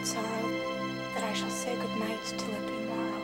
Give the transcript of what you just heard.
sorrow that I shall say good night till it be morrow.